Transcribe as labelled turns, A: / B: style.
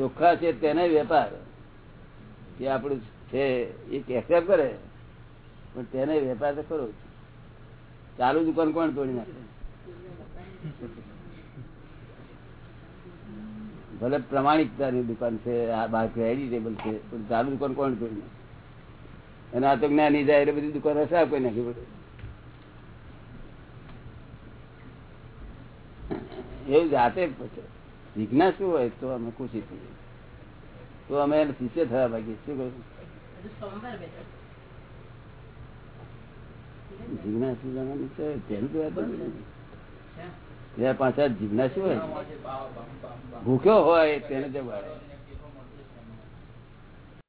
A: ચોખ્ખા છે તેને વેપાર. જે આપણું છે એ એક્સેપ્ટ કરે, પણ તેને વેપાર તો ખરો ચાલુ દુકાન કોણ તોડી નાખે? ભલે પ્રમાણિકતાની દુકાન છે, આ બાર ક્રેડિટેબલ છે, પણ ચાલુ દુકાન કોણ તોડી નાખે? અને આ તો જ્ઞાની જાય એટલે બધી દુકાન હશે કોઈ નાખી પડે. એવું જાતે પછી જિજ્ઞાસ શું હોય તો અમે ખુશી થઈએ. તો અમે એને શિષ્ય થયા માંગીએ શું કહ્યું જિજ્ઞાસ જવાનું છે તેનું તો ત્યાં પાછા જિજ્ઞાસ હોય ભૂખ્યો હોય તેને જવાડે